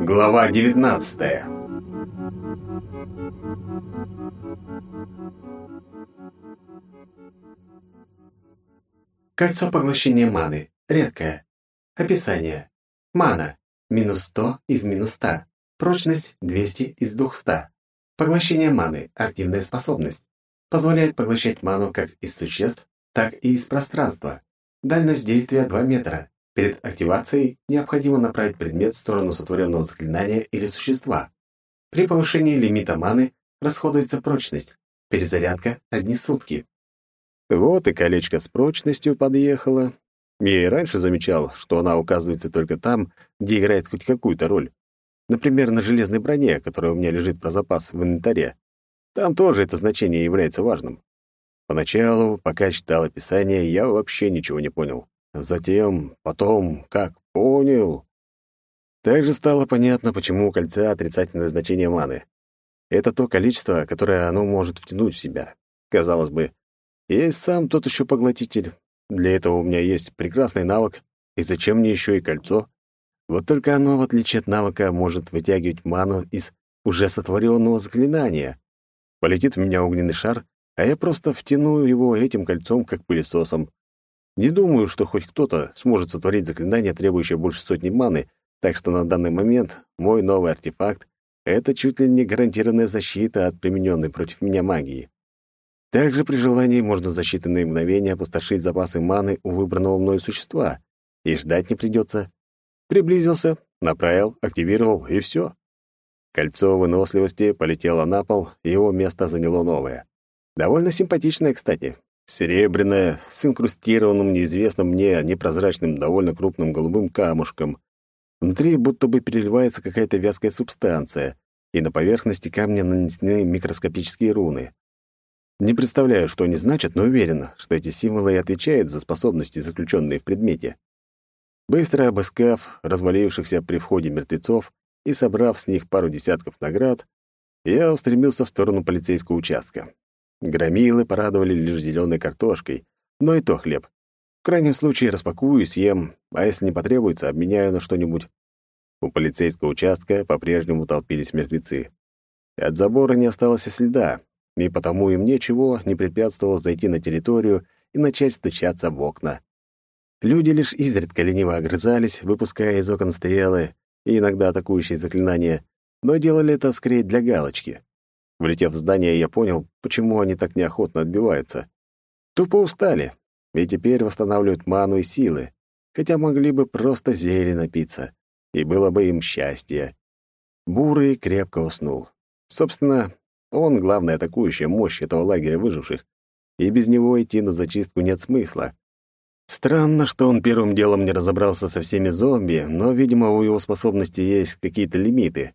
Глава 19 Кольцо поглощения маны. Редкое. Описание. Мана. Минус 100 из минус 100. Прочность 200 из 200. Поглощение маны. Активная способность. Позволяет поглощать ману как из существ, так и из пространства. Дальность действия 2 метра. Перед активацией необходимо направить предмет в сторону сотворенного заклинания или существа. При повышении лимита маны расходуется прочность. Перезарядка – одни сутки. Вот и колечко с прочностью подъехало. Я и раньше замечал, что она указывается только там, где играет хоть какую-то роль. Например, на железной броне, которая у меня лежит про запас в инвентаре. Там тоже это значение является важным. Поначалу, пока читал описание, я вообще ничего не понял. Затем, потом, как понял. Также стало понятно, почему у кольца отрицательное значение маны. Это то количество, которое оно может втянуть в себя. Казалось бы, и сам тот еще поглотитель. Для этого у меня есть прекрасный навык, и зачем мне еще и кольцо? Вот только оно, в отличие от навыка, может вытягивать ману из уже сотворенного заклинания. Полетит в меня огненный шар, а я просто втяну его этим кольцом, как пылесосом. Не думаю, что хоть кто-то сможет сотворить заклинание, требующее больше сотни маны, так что на данный момент мой новый артефакт — это чуть ли не гарантированная защита от примененной против меня магии. Также при желании можно за считанные мгновения опустошить запасы маны у выбранного мною существа, и ждать не придется. Приблизился, направил, активировал, и все. Кольцо выносливости полетело на пол, его место заняло новое. Довольно симпатичное, кстати. Серебряное, с инкрустированным неизвестным мне непрозрачным, довольно крупным голубым камушком. Внутри будто бы переливается какая-то вязкая субстанция, и на поверхности камня нанесены микроскопические руны. Не представляю, что они значат, но уверен, что эти символы и отвечают за способности, заключенные в предмете. Быстро обыскав развалившихся при входе мертвецов и собрав с них пару десятков наград, я устремился в сторону полицейского участка. Громилы порадовали лишь зеленой картошкой, но и то хлеб. В крайнем случае распакую и съем, а если не потребуется, обменяю на что-нибудь. У полицейского участка по-прежнему толпились мертвецы. От забора не осталось и следа, и потому им ничего не препятствовало зайти на территорию и начать стучаться в окна. Люди лишь изредка лениво огрызались, выпуская из окон стрелы и иногда атакующие заклинания, но делали это скорее для галочки. Влетев в здание, я понял, почему они так неохотно отбиваются. Тупо устали, и теперь восстанавливают ману и силы, хотя могли бы просто зелье напиться, и было бы им счастье. Бурый крепко уснул. Собственно, он — главная атакующая мощь этого лагеря выживших, и без него идти на зачистку нет смысла. Странно, что он первым делом не разобрался со всеми зомби, но, видимо, у его способностей есть какие-то лимиты.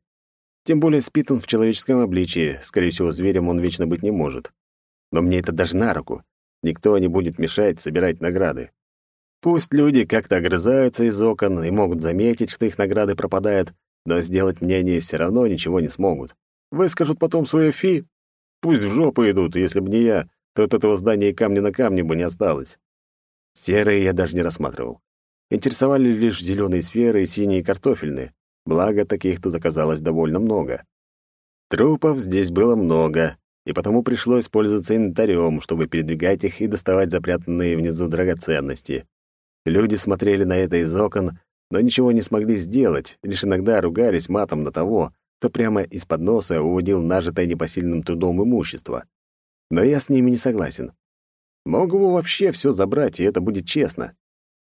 Тем более спит он в человеческом обличии, скорее всего, зверем он вечно быть не может. Но мне это даже на руку. Никто не будет мешать собирать награды. Пусть люди как-то огрызаются из окон и могут заметить, что их награды пропадают, но сделать мне они все равно ничего не смогут. Выскажут потом свое фи. Пусть в жопу идут, если бы не я, то от этого здания и камня на камне бы не осталось. Серые я даже не рассматривал. Интересовали лишь зеленые сферы и синие картофельные. Благо, таких тут оказалось довольно много. Трупов здесь было много, и потому пришлось пользоваться инвентарем, чтобы передвигать их и доставать запрятанные внизу драгоценности. Люди смотрели на это из окон, но ничего не смогли сделать, лишь иногда ругались матом на того, кто прямо из-под носа уводил нажитое непосильным трудом имущество. Но я с ними не согласен. Могу вообще все забрать, и это будет честно.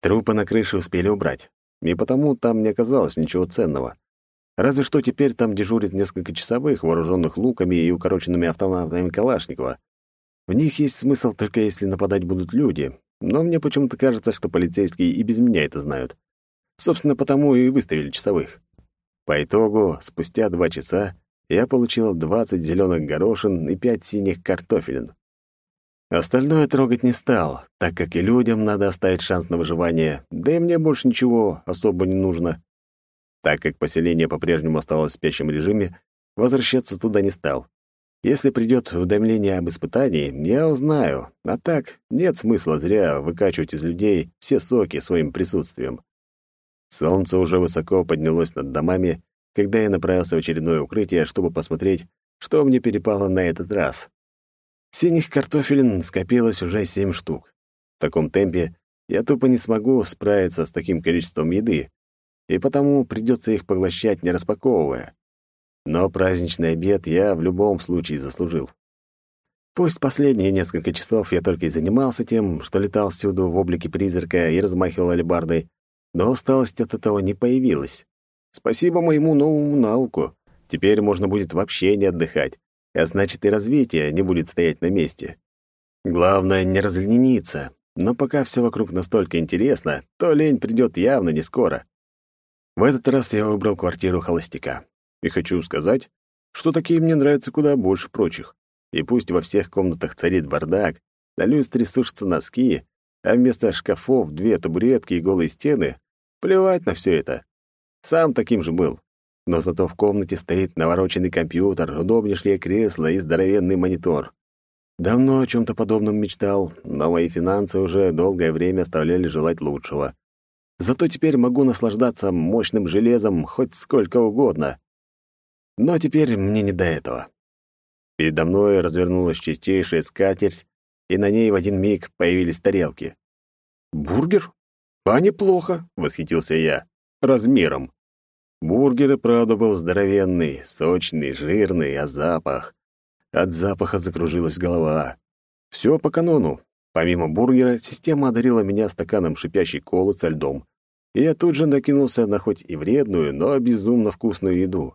Трупы на крыше успели убрать и потому там не оказалось ничего ценного. Разве что теперь там дежурит несколько часовых, вооруженных луками и укороченными автоматами Калашникова. В них есть смысл только если нападать будут люди, но мне почему-то кажется, что полицейские и без меня это знают. Собственно, потому и выставили часовых. По итогу, спустя два часа я получил 20 зеленых горошин и 5 синих картофелин. Остальное трогать не стал, так как и людям надо оставить шанс на выживание, да и мне больше ничего особо не нужно. Так как поселение по-прежнему осталось в спящем режиме, возвращаться туда не стал. Если придет уведомление об испытании, я узнаю, а так нет смысла зря выкачивать из людей все соки своим присутствием. Солнце уже высоко поднялось над домами, когда я направился в очередное укрытие, чтобы посмотреть, что мне перепало на этот раз. Синих картофелин скопилось уже семь штук. В таком темпе я тупо не смогу справиться с таким количеством еды, и потому придется их поглощать, не распаковывая. Но праздничный обед я в любом случае заслужил. Пусть последние несколько часов я только и занимался тем, что летал всюду в облике призрака и размахивал алебардой, но усталость от этого не появилась. Спасибо моему новому науку. Теперь можно будет вообще не отдыхать, а значит и развитие не будет стоять на месте. Главное — не разлениться, но пока все вокруг настолько интересно, то лень придет явно не скоро. В этот раз я выбрал квартиру холостяка. И хочу сказать, что такие мне нравятся куда больше прочих. И пусть во всех комнатах царит бардак, на люстре сушатся носки, а вместо шкафов две табуретки и голые стены, плевать на все это. Сам таким же был. Но зато в комнате стоит навороченный компьютер, удобнейшее кресло и здоровенный монитор. Давно о чем то подобном мечтал, но мои финансы уже долгое время оставляли желать лучшего. Зато теперь могу наслаждаться мощным железом хоть сколько угодно. Но теперь мне не до этого. Передо мной развернулась чистейшая скатерть, и на ней в один миг появились тарелки. «Бургер? А неплохо!» — восхитился я. «Размером». Бургер и правда был здоровенный, сочный, жирный, а запах... От запаха закружилась голова. Все по канону. Помимо бургера, система одарила меня стаканом шипящей колы со льдом. И я тут же накинулся на хоть и вредную, но безумно вкусную еду.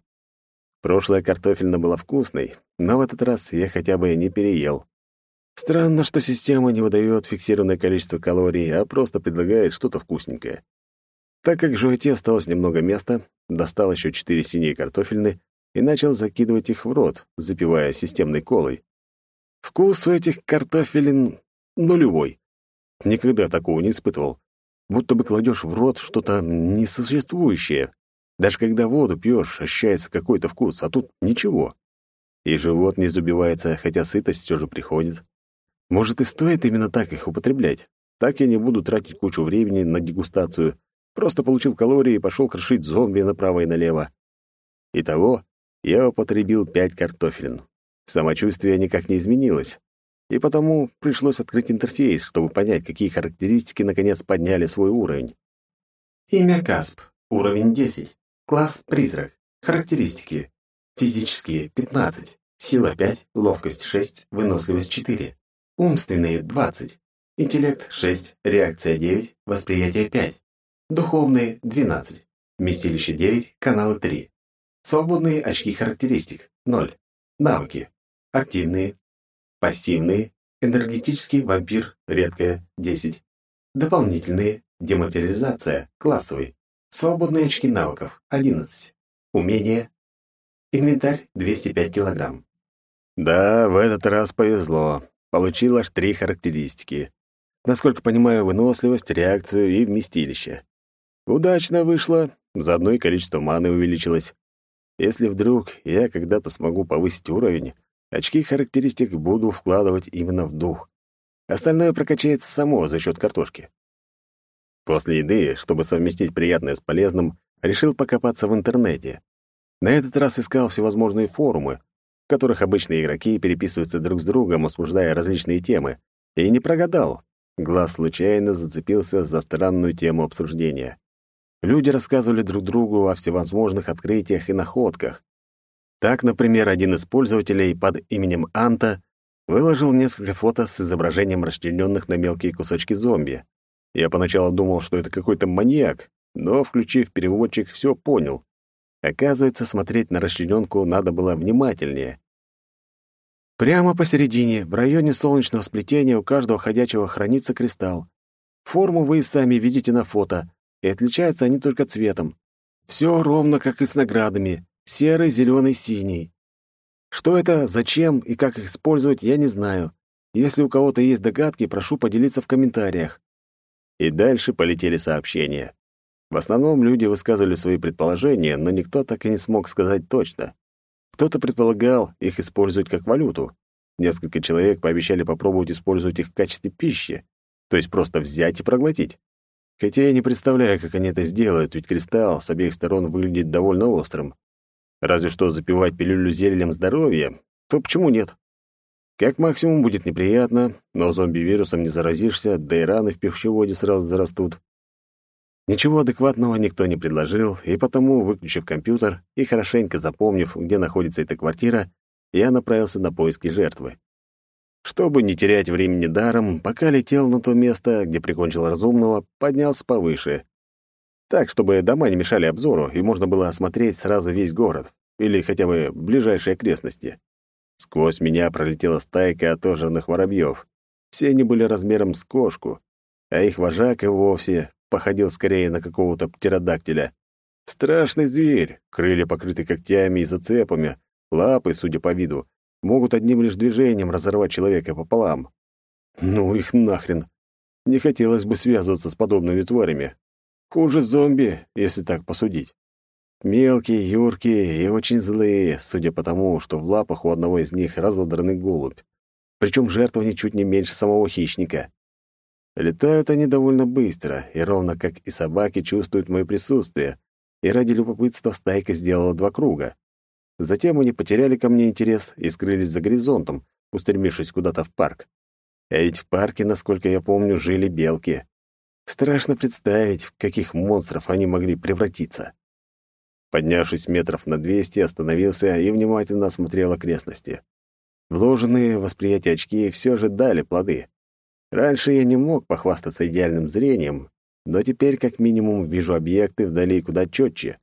Прошлая картофельна была вкусной, но в этот раз я хотя бы не переел. Странно, что система не выдает фиксированное количество калорий, а просто предлагает что-то вкусненькое. Так как животе осталось немного места, достал еще четыре синие картофельны и начал закидывать их в рот, запивая системной колой. Вкус у этих картофелин нулевой. Никогда такого не испытывал. Будто бы кладешь в рот что-то несуществующее. Даже когда воду пьешь, ощущается какой-то вкус, а тут ничего. И живот не забивается, хотя сытость все же приходит. Может, и стоит именно так их употреблять. Так я не буду тратить кучу времени на дегустацию. Просто получил калории и пошел крошить зомби направо и налево. Итого я употребил пять картофелин. Самочувствие никак не изменилось, и потому пришлось открыть интерфейс, чтобы понять, какие характеристики наконец подняли свой уровень. Имя Касп. Уровень 10. Класс Призрак. Характеристики. Физические — 15. Сила — 5. Ловкость — 6. Выносливость — 4. Умственные — 20. Интеллект — 6. Реакция — 9. Восприятие — 5. Духовные — 12. Вместилище — 9. Каналы — 3. Свободные очки характеристик – 0. Навыки. Активные. Пассивные. Энергетический вампир – редкое – 10. Дополнительные. Дематериализация – классовый. Свободные очки навыков – 11. Умения. Инвентарь – 205 килограмм. Да, в этот раз повезло. Получил аж три характеристики. Насколько понимаю, выносливость, реакцию и вместилище. Удачно вышло, заодно и количество маны увеличилось. Если вдруг я когда-то смогу повысить уровень, очки характеристик буду вкладывать именно в дух. Остальное прокачается само за счет картошки. После еды, чтобы совместить приятное с полезным, решил покопаться в интернете. На этот раз искал всевозможные форумы, в которых обычные игроки переписываются друг с другом, осуждая различные темы. И не прогадал. Глаз случайно зацепился за странную тему обсуждения. Люди рассказывали друг другу о всевозможных открытиях и находках. Так, например, один из пользователей под именем Анта выложил несколько фото с изображением расчлененных на мелкие кусочки зомби. Я поначалу думал, что это какой-то маньяк, но, включив переводчик, все понял. Оказывается, смотреть на расчлененку надо было внимательнее. Прямо посередине, в районе солнечного сплетения, у каждого ходячего хранится кристалл. Форму вы и сами видите на фото, и отличаются они только цветом. Все ровно, как и с наградами. Серый, зеленый, синий. Что это, зачем и как их использовать, я не знаю. Если у кого-то есть догадки, прошу поделиться в комментариях. И дальше полетели сообщения. В основном люди высказывали свои предположения, но никто так и не смог сказать точно. Кто-то предполагал их использовать как валюту. Несколько человек пообещали попробовать использовать их в качестве пищи, то есть просто взять и проглотить. Хотя я не представляю, как они это сделают, ведь кристалл с обеих сторон выглядит довольно острым. Разве что запивать пилюлю зельем здоровья, то почему нет? Как максимум будет неприятно, но зомби-вирусом не заразишься, да и раны в пищеводе сразу зарастут. Ничего адекватного никто не предложил, и потому, выключив компьютер и хорошенько запомнив, где находится эта квартира, я направился на поиски жертвы. Чтобы не терять времени даром, пока летел на то место, где прикончил разумного, поднялся повыше. Так, чтобы дома не мешали обзору, и можно было осмотреть сразу весь город, или хотя бы ближайшие окрестности. Сквозь меня пролетела стайка отожранных воробьев. Все они были размером с кошку, а их вожак и вовсе походил скорее на какого-то птеродактиля. Страшный зверь, крылья покрыты когтями и зацепами, лапы, судя по виду, могут одним лишь движением разорвать человека пополам. Ну их нахрен. Не хотелось бы связываться с подобными тварями. Хуже зомби, если так посудить. Мелкие, юркие и очень злые, судя по тому, что в лапах у одного из них разодранный голубь. Причем жертва ничуть не меньше самого хищника. Летают они довольно быстро, и ровно как и собаки чувствуют мое присутствие, и ради любопытства стайка сделала два круга. Затем они потеряли ко мне интерес и скрылись за горизонтом, устремившись куда-то в парк. А ведь в парке, насколько я помню, жили белки. Страшно представить, в каких монстров они могли превратиться. Поднявшись метров на двести, остановился и внимательно осмотрел окрестности. Вложенные в восприятие очки все же дали плоды. Раньше я не мог похвастаться идеальным зрением, но теперь как минимум вижу объекты вдали куда четче.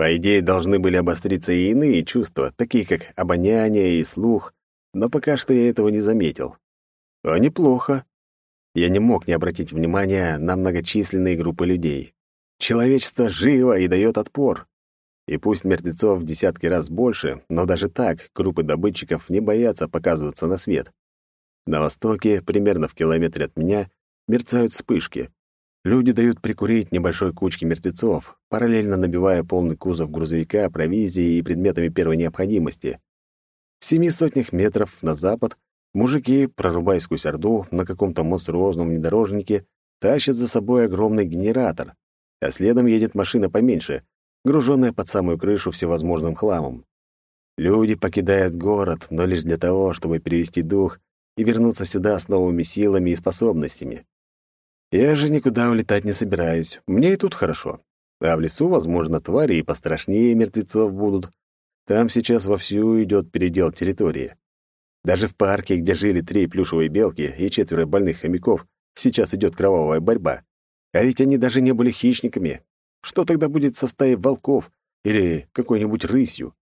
По идее, должны были обостриться и иные чувства, такие как обоняние и слух, но пока что я этого не заметил. А неплохо. Я не мог не обратить внимания на многочисленные группы людей. Человечество живо и дает отпор. И пусть мертвецов в десятки раз больше, но даже так группы добытчиков не боятся показываться на свет. На востоке, примерно в километре от меня, мерцают вспышки. Люди дают прикурить небольшой кучке мертвецов, параллельно набивая полный кузов грузовика провизией и предметами первой необходимости. В семи сотнях метров на запад мужики, прорубая сквозь орду на каком-то монструозном внедорожнике, тащат за собой огромный генератор, а следом едет машина поменьше, груженная под самую крышу всевозможным хламом. Люди покидают город, но лишь для того, чтобы перевести дух и вернуться сюда с новыми силами и способностями. Я же никуда улетать не собираюсь. Мне и тут хорошо. А в лесу, возможно, твари и пострашнее мертвецов будут. Там сейчас вовсю идет передел территории. Даже в парке, где жили три плюшевые белки и четверо больных хомяков, сейчас идет кровавая борьба. А ведь они даже не были хищниками. Что тогда будет со стаей волков или какой-нибудь рысью?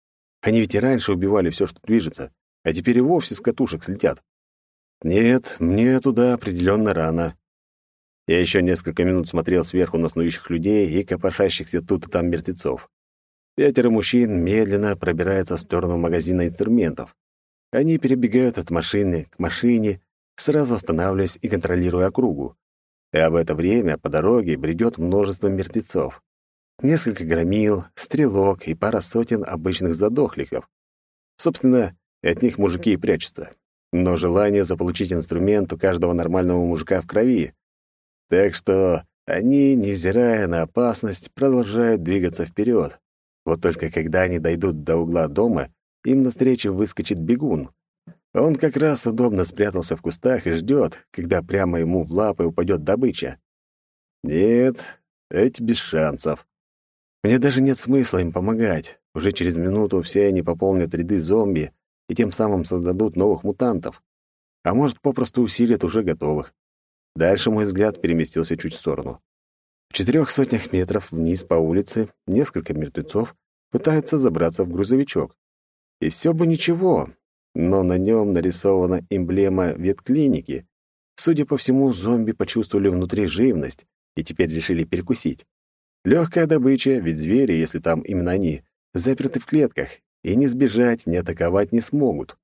Они ведь и раньше убивали все, что движется, а теперь и вовсе с катушек слетят. Нет, мне туда определенно рано. Я еще несколько минут смотрел сверху на снующих людей и копошащихся тут и там мертвецов. Пятеро мужчин медленно пробираются в сторону магазина инструментов. Они перебегают от машины к машине, сразу останавливаясь и контролируя округу. А в это время по дороге бредет множество мертвецов. Несколько громил, стрелок и пара сотен обычных задохликов. Собственно, от них мужики и прячутся. Но желание заполучить инструмент у каждого нормального мужика в крови, так что они, невзирая на опасность, продолжают двигаться вперед. Вот только когда они дойдут до угла дома, им навстречу выскочит бегун. Он как раз удобно спрятался в кустах и ждет, когда прямо ему в лапы упадет добыча. Нет, эти без шансов. Мне даже нет смысла им помогать. Уже через минуту все они пополнят ряды зомби и тем самым создадут новых мутантов. А может, попросту усилят уже готовых. Дальше мой взгляд переместился чуть в сторону. В четырех сотнях метров вниз по улице несколько мертвецов пытаются забраться в грузовичок. И все бы ничего, но на нем нарисована эмблема ветклиники. Судя по всему, зомби почувствовали внутри живность и теперь решили перекусить. Легкая добыча, ведь звери, если там именно они, заперты в клетках, и не сбежать, не атаковать не смогут.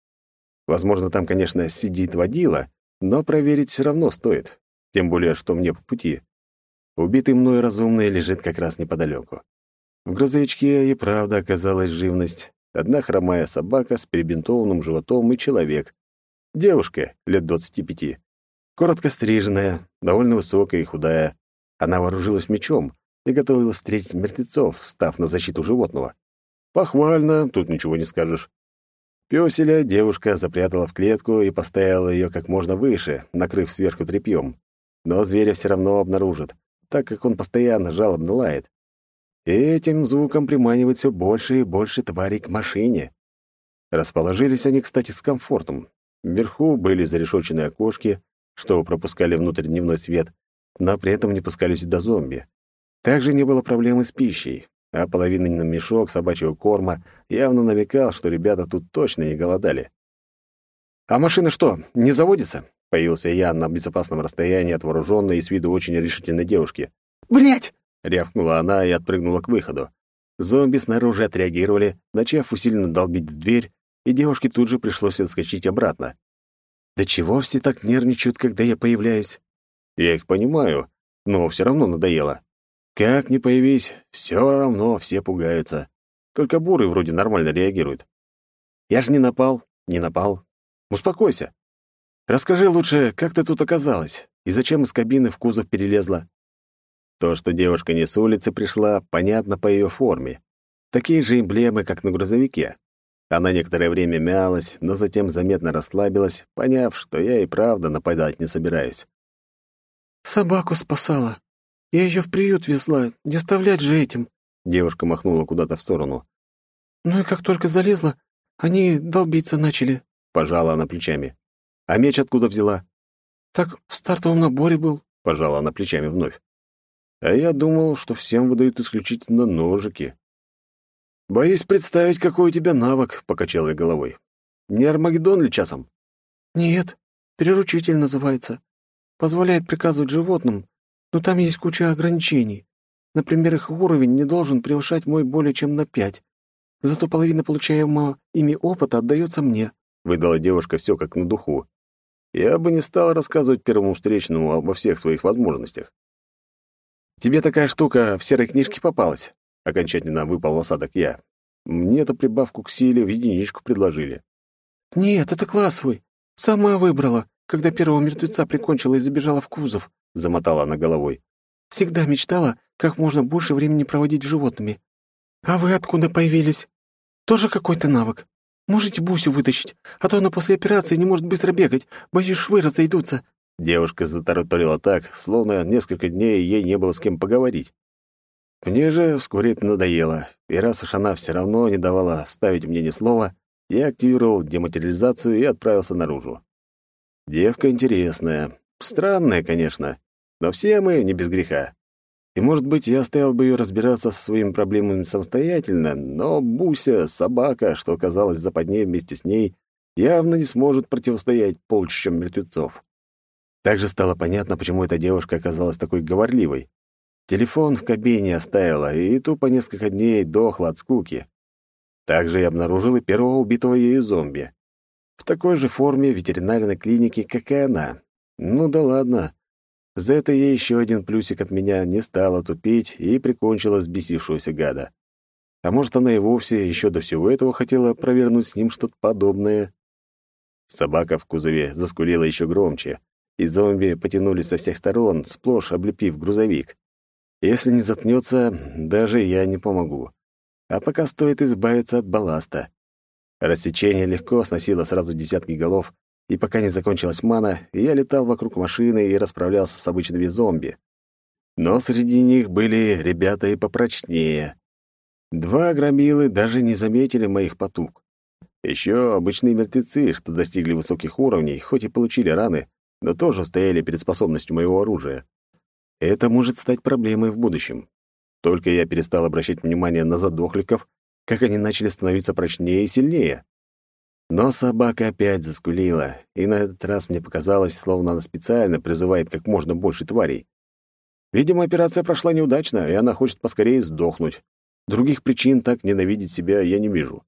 Возможно, там, конечно, сидит водила, но проверить все равно стоит тем более, что мне по пути. Убитый мной разумный лежит как раз неподалеку. В грузовичке и правда оказалась живность. Одна хромая собака с перебинтованным животом и человек. Девушка, лет двадцати пяти. Коротко стриженная, довольно высокая и худая. Она вооружилась мечом и готовилась встретить мертвецов, став на защиту животного. Похвально, тут ничего не скажешь. Пёселя девушка запрятала в клетку и поставила ее как можно выше, накрыв сверху тряпьем. Но зверя все равно обнаружит, так как он постоянно жалобно лает. И этим звуком приманивает все больше и больше тварей к машине. Расположились они, кстати, с комфортом. Вверху были зарешоченные окошки, что пропускали внутрь дневной свет, но при этом не пускали сюда зомби. Также не было проблемы с пищей а половинный мешок собачьего корма явно намекал, что ребята тут точно не голодали. «А машина что, не заводится?» — появился я на безопасном расстоянии от вооруженной и с виду очень решительной девушки. «Блядь!» — рявкнула она и отпрыгнула к выходу. Зомби снаружи отреагировали, начав усиленно долбить в дверь, и девушке тут же пришлось отскочить обратно. «Да чего все так нервничают, когда я появляюсь?» «Я их понимаю, но все равно надоело. Как ни появись, все равно все пугаются. Только буры вроде нормально реагируют. Я же не напал, не напал. Успокойся. Расскажи лучше, как ты тут оказалась и зачем из кабины в кузов перелезла. То, что девушка не с улицы пришла, понятно по ее форме. Такие же эмблемы, как на грузовике. Она некоторое время мялась, но затем заметно расслабилась, поняв, что я и правда нападать не собираюсь. «Собаку спасала», я ее в приют везла, не оставлять же этим. Девушка махнула куда-то в сторону. Ну и как только залезла, они долбиться начали. Пожала она плечами. А меч откуда взяла? Так в стартовом наборе был. Пожала она плечами вновь. А я думал, что всем выдают исключительно ножики. Боюсь представить, какой у тебя навык, покачал я головой. Не Армагеддон ли часом? Нет, переручитель называется. Позволяет приказывать животным, но там есть куча ограничений. Например, их уровень не должен превышать мой более чем на пять. Зато половина получаемого ими опыта отдается мне», — выдала девушка все как на духу. «Я бы не стал рассказывать первому встречному обо всех своих возможностях». «Тебе такая штука в серой книжке попалась?» — окончательно выпал в осадок я. Мне эту прибавку к силе в единичку предложили. «Нет, это классовый. Сама выбрала, когда первого мертвеца прикончила и забежала в кузов. — замотала она головой. «Всегда мечтала, как можно больше времени проводить с животными. А вы откуда появились? Тоже какой-то навык? Можете Бусю вытащить, а то она после операции не может быстро бегать, боюсь, швы разойдутся». Девушка затараторила так, словно несколько дней ей не было с кем поговорить. Мне же вскоре это надоело, и раз уж она все равно не давала вставить мне ни слова, я активировал дематериализацию и отправился наружу. Девка интересная, странная, конечно, но все мы не без греха. И, может быть, я оставил бы ее разбираться со своими проблемами самостоятельно, но Буся, собака, что оказалась в западне вместе с ней, явно не сможет противостоять полчищам мертвецов. Также стало понятно, почему эта девушка оказалась такой говорливой. Телефон в кабине оставила, и тупо несколько дней дохла от скуки. Также я обнаружил и первого убитого ею зомби. В такой же форме ветеринарной клиники, как и она. Ну да ладно. За это ей еще один плюсик от меня не стала тупить и прикончила взбесившегося гада. А может, она и вовсе еще до всего этого хотела провернуть с ним что-то подобное? Собака в кузове заскулила еще громче, и зомби потянулись со всех сторон, сплошь облепив грузовик. Если не заткнется, даже я не помогу. А пока стоит избавиться от балласта. Рассечение легко сносило сразу десятки голов, и пока не закончилась мана, я летал вокруг машины и расправлялся с обычными зомби. Но среди них были ребята и попрочнее. Два громилы даже не заметили моих потуг. Еще обычные мертвецы, что достигли высоких уровней, хоть и получили раны, но тоже стояли перед способностью моего оружия. Это может стать проблемой в будущем. Только я перестал обращать внимание на задохликов, как они начали становиться прочнее и сильнее. Но собака опять заскулила, и на этот раз мне показалось, словно она специально призывает как можно больше тварей. Видимо, операция прошла неудачно, и она хочет поскорее сдохнуть. Других причин так ненавидеть себя я не вижу.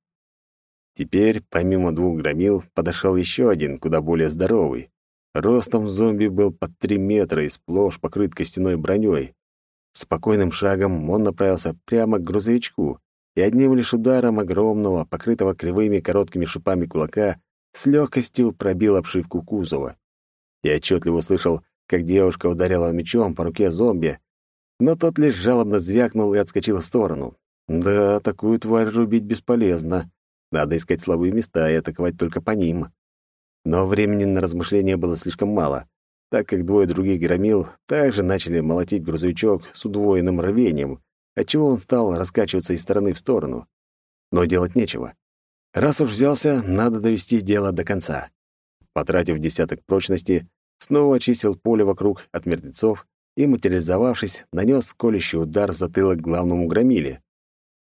Теперь, помимо двух громил, подошел еще один, куда более здоровый. Ростом зомби был под три метра и сплошь покрыт костяной броней. Спокойным шагом он направился прямо к грузовичку, и одним лишь ударом огромного, покрытого кривыми короткими шипами кулака, с легкостью пробил обшивку кузова. Я отчетливо слышал, как девушка ударила мечом по руке зомби, но тот лишь жалобно звякнул и отскочил в сторону. Да, такую тварь рубить бесполезно. Надо искать слабые места и атаковать только по ним. Но времени на размышления было слишком мало, так как двое других громил также начали молотить грузовичок с удвоенным рвением, отчего он стал раскачиваться из стороны в сторону. Но делать нечего. Раз уж взялся, надо довести дело до конца. Потратив десяток прочности, снова очистил поле вокруг от мертвецов и, материализовавшись, нанес колющий удар в затылок главному громиле.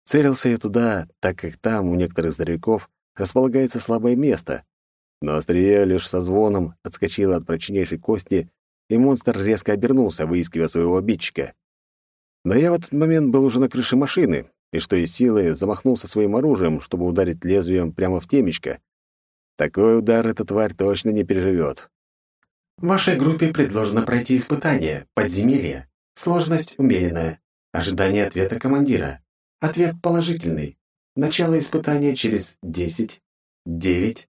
Целился я туда, так как там у некоторых здоровяков располагается слабое место, но острие лишь со звоном отскочило от прочнейшей кости, и монстр резко обернулся, выискивая своего обидчика. Но я в этот момент был уже на крыше машины, и что из силы замахнулся своим оружием, чтобы ударить лезвием прямо в темечко. Такой удар эта тварь точно не переживет. Вашей группе предложено пройти испытание «Подземелье». Сложность умеренная. Ожидание ответа командира. Ответ положительный. Начало испытания через 10, 9,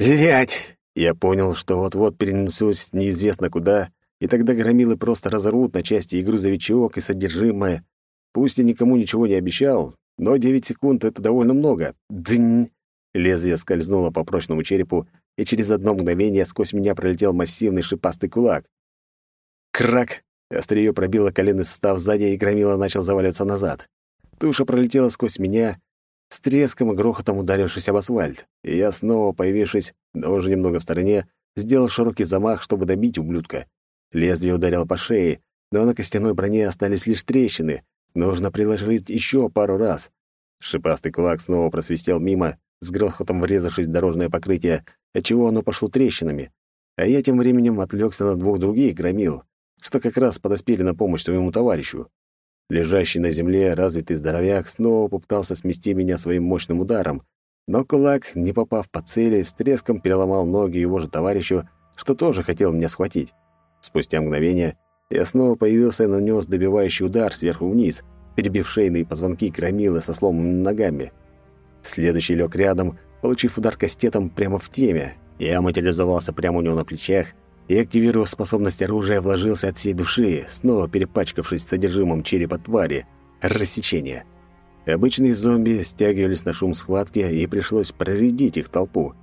Блять! Я понял, что вот-вот перенесусь неизвестно куда, и тогда громилы просто разорвут на части и грузовичок, и содержимое. Пусть я никому ничего не обещал, но девять секунд — это довольно много. Дзынь! Лезвие скользнуло по прочному черепу, и через одно мгновение сквозь меня пролетел массивный шипастый кулак. Крак! Острие пробило коленный сустав сзади, и громила начал заваливаться назад. Туша пролетела сквозь меня, с треском и грохотом ударившись об асфальт, и я, снова появившись, но уже немного в стороне, сделал широкий замах, чтобы добить ублюдка. Лезвие ударило по шее, но на костяной броне остались лишь трещины. Нужно приложить еще пару раз. Шипастый кулак снова просвистел мимо, с грохотом врезавшись в дорожное покрытие, отчего оно пошло трещинами. А я тем временем отвлекся на двух других громил, что как раз подоспели на помощь своему товарищу. Лежащий на земле развитый здоровяк снова попытался смести меня своим мощным ударом, но кулак, не попав по цели, с треском переломал ноги его же товарищу, что тоже хотел меня схватить. Спустя мгновение я снова появился и нанес добивающий удар сверху вниз, перебив шейные позвонки громилы со сломанными ногами. Следующий лег рядом, получив удар кастетом прямо в теме. Я материализовался прямо у него на плечах и, активировав способность оружия, вложился от всей души, снова перепачкавшись содержимым черепа твари. Рассечение. Обычные зомби стягивались на шум схватки, и пришлось проредить их толпу.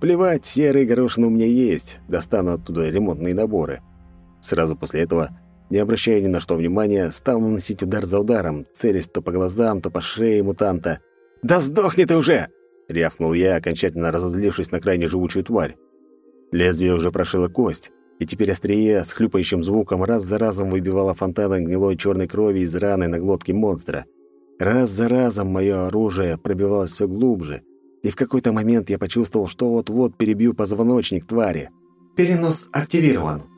Плевать, серые горошины у меня есть, достану оттуда ремонтные наборы. Сразу после этого, не обращая ни на что внимания, стал наносить удар за ударом, целясь то по глазам, то по шее мутанта. «Да сдохни ты уже!» — рявкнул я, окончательно разозлившись на крайне живучую тварь. Лезвие уже прошило кость, и теперь острие с хлюпающим звуком раз за разом выбивало фонтаны гнилой черной крови из раны на глотке монстра. Раз за разом мое оружие пробивалось все глубже, и в какой-то момент я почувствовал, что вот-вот перебью позвоночник твари. Перенос активирован.